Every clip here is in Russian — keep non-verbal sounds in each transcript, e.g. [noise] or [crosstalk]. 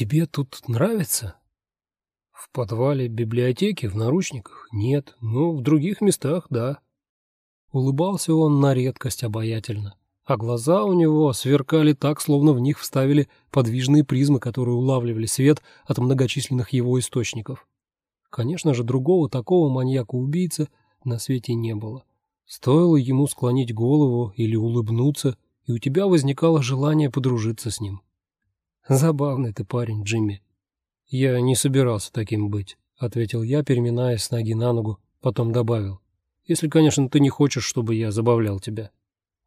тебе тут нравится?» «В подвале библиотеки, в наручниках? Нет, но в других местах, да». Улыбался он на редкость обаятельно, а глаза у него сверкали так, словно в них вставили подвижные призмы, которые улавливали свет от многочисленных его источников. Конечно же, другого такого маньяка-убийцы на свете не было. Стоило ему склонить голову или улыбнуться, и у тебя возникало желание подружиться с ним. Забавный ты парень, Джимми. Я не собирался таким быть, ответил я, переминаясь с ноги на ногу, потом добавил. Если, конечно, ты не хочешь, чтобы я забавлял тебя.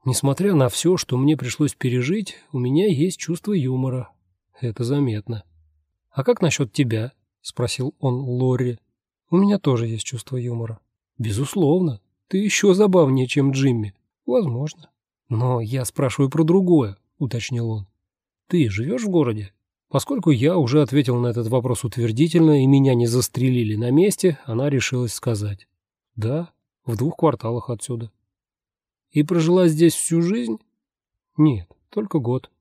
Несмотря на все, что мне пришлось пережить, у меня есть чувство юмора. Это заметно. А как насчет тебя? спросил он Лори. У меня тоже есть чувство юмора. Безусловно. Ты еще забавнее, чем Джимми. Возможно. Но я спрашиваю про другое, уточнил он. Ты живешь в городе? Поскольку я уже ответил на этот вопрос утвердительно и меня не застрелили на месте, она решилась сказать. Да, в двух кварталах отсюда. И прожила здесь всю жизнь? Нет, только год.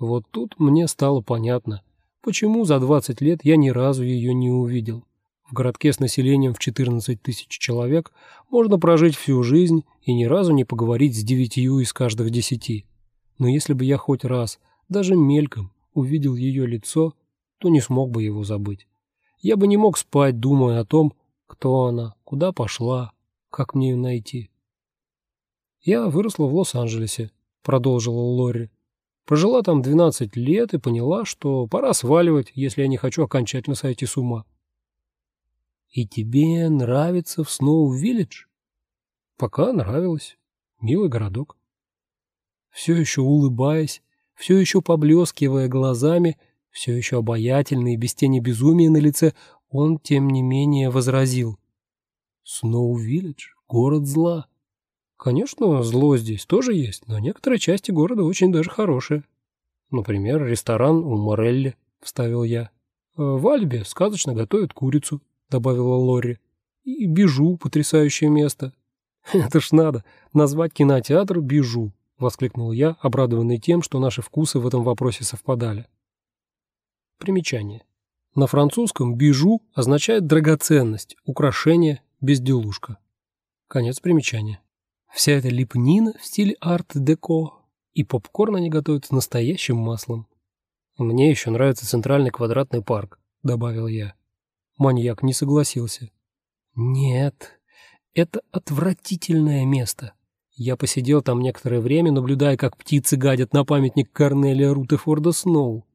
Вот тут мне стало понятно, почему за 20 лет я ни разу ее не увидел. В городке с населением в 14 тысяч человек можно прожить всю жизнь и ни разу не поговорить с девятью из каждых десяти. Но если бы я хоть раз, даже мельком, увидел ее лицо, то не смог бы его забыть. Я бы не мог спать, думая о том, кто она, куда пошла, как мне ее найти. Я выросла в Лос-Анджелесе, продолжила Лори. Прожила там 12 лет и поняла, что пора сваливать, если я не хочу окончательно сойти с ума. И тебе нравится в Сноу-Виллидж? Пока нравилось. Милый городок. Все еще улыбаясь, все еще поблескивая глазами, все еще обаятельный и без тени безумия на лице, он, тем не менее, возразил. Сноу-Виллидж — город зла. Конечно, зло здесь тоже есть, но некоторые части города очень даже хорошие. Например, ресторан у Морелли, — вставил я. В Альбе сказочно готовят курицу. — добавила Лори. «И Бижу — потрясающее место». [laughs] «Это ж надо, назвать кинотеатр Бижу», — воскликнул я, обрадованный тем, что наши вкусы в этом вопросе совпадали. Примечание. На французском «бижу» означает драгоценность, украшение, безделушка. Конец примечания. Вся эта лепнина в стиле арт-деко, и попкорн они готовят с настоящим маслом. «Мне еще нравится центральный квадратный парк», — добавил я. Маньяк не согласился. «Нет, это отвратительное место. Я посидел там некоторое время, наблюдая, как птицы гадят на памятник Корнелия Рутефорда Сноу».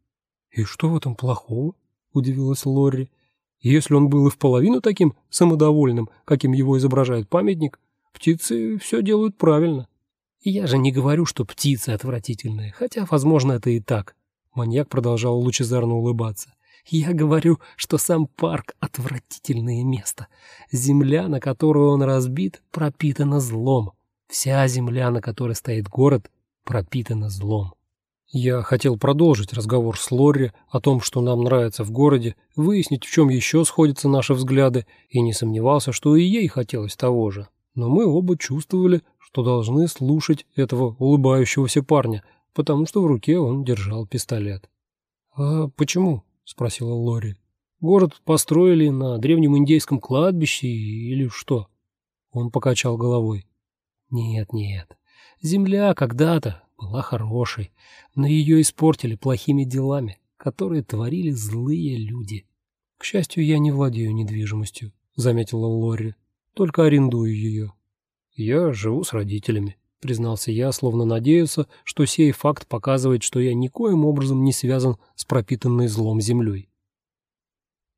«И что в этом плохого?» — удивилась Лорри. «Если он был и в половину таким самодовольным, каким его изображает памятник, птицы все делают правильно». «Я же не говорю, что птицы отвратительные, хотя, возможно, это и так». Маньяк продолжал лучезарно улыбаться. Я говорю, что сам парк — отвратительное место. Земля, на которую он разбит, пропитана злом. Вся земля, на которой стоит город, пропитана злом. Я хотел продолжить разговор с Лорри о том, что нам нравится в городе, выяснить, в чем еще сходятся наши взгляды, и не сомневался, что и ей хотелось того же. Но мы оба чувствовали, что должны слушать этого улыбающегося парня, потому что в руке он держал пистолет. «А почему?» — спросила Лори. «Город построили на древнем индейском кладбище или что?» Он покачал головой. «Нет, нет. Земля когда-то была хорошей, но ее испортили плохими делами, которые творили злые люди. К счастью, я не владею недвижимостью», — заметила Лори. «Только арендую ее». «Я живу с родителями», — признался я, словно надеялся, что сей факт показывает, что я никоим образом не связан с пропитанной злом землей.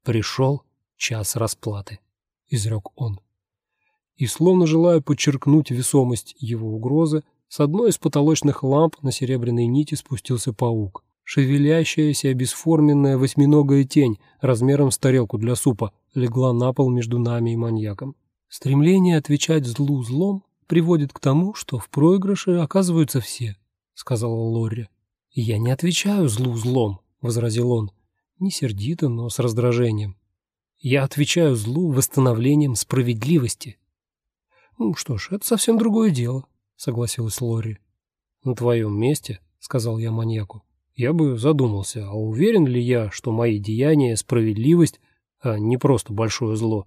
«Пришел час расплаты», — изрек он. И, словно желая подчеркнуть весомость его угрозы, с одной из потолочных ламп на серебряной нити спустился паук. Шевелящаяся бесформенная восьминогая тень размером с тарелку для супа легла на пол между нами и маньяком. Стремление отвечать злу злом приводит к тому, что в проигрыше оказываются все», — сказала Лорри. «Я не отвечаю злу злом», — возразил он, не сердито, но с раздражением. «Я отвечаю злу восстановлением справедливости». «Ну что ж, это совсем другое дело», — согласилась Лорри. «На твоем месте», — сказал я маньяку, — я бы задумался, а уверен ли я, что мои деяния – справедливость, а не просто большое зло?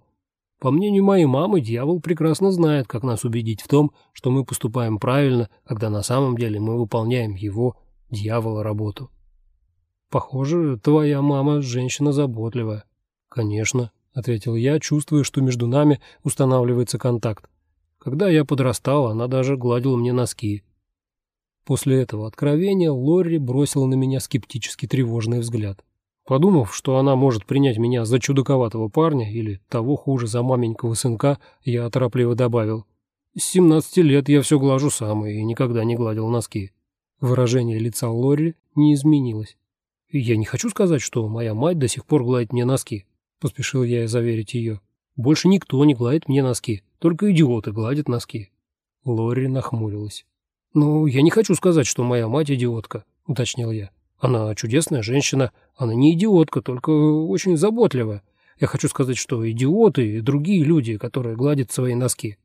По мнению моей мамы, дьявол прекрасно знает, как нас убедить в том, что мы поступаем правильно, когда на самом деле мы выполняем его, дьявола, работу. Похоже, твоя мама женщина заботливая. Конечно, ответил я, чувствуя, что между нами устанавливается контакт. Когда я подрастал, она даже гладила мне носки. После этого откровения Лорри бросила на меня скептически тревожный взгляд. Подумав, что она может принять меня за чудаковатого парня или того хуже за маменького сынка, я торопливо добавил. «С семнадцати лет я все глажу сам и никогда не гладил носки». Выражение лица Лорри не изменилось. «Я не хочу сказать, что моя мать до сих пор гладит мне носки», — поспешил я заверить ее. «Больше никто не гладит мне носки, только идиоты гладят носки». Лорри нахмурилась. «Ну, я не хочу сказать, что моя мать идиотка», — уточнил я. Она чудесная женщина, она не идиотка, только очень заботливая. Я хочу сказать, что идиоты и другие люди, которые гладят свои носки.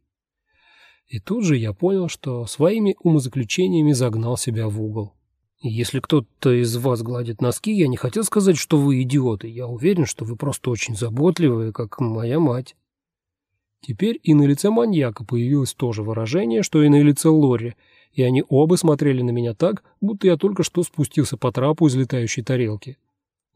И тут же я понял, что своими умозаключениями загнал себя в угол. Если кто-то из вас гладит носки, я не хотел сказать, что вы идиоты. Я уверен, что вы просто очень заботливые, как моя мать. Теперь и на лице маньяка появилось то же выражение, что и на лице Лори, и они оба смотрели на меня так, будто я только что спустился по трапу из летающей тарелки.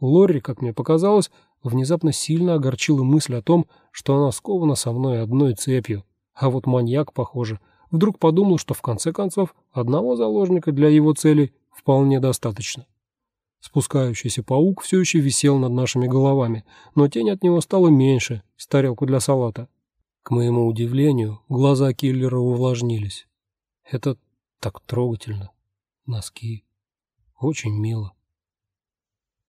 Лори, как мне показалось, внезапно сильно огорчила мысль о том, что она скована со мной одной цепью. А вот маньяк, похоже, вдруг подумал, что в конце концов одного заложника для его целей вполне достаточно. Спускающийся паук все еще висел над нашими головами, но тень от него стала меньше, с тарелку для салата. К моему удивлению, глаза киллера увлажнились. Это так трогательно. Носки. Очень мило.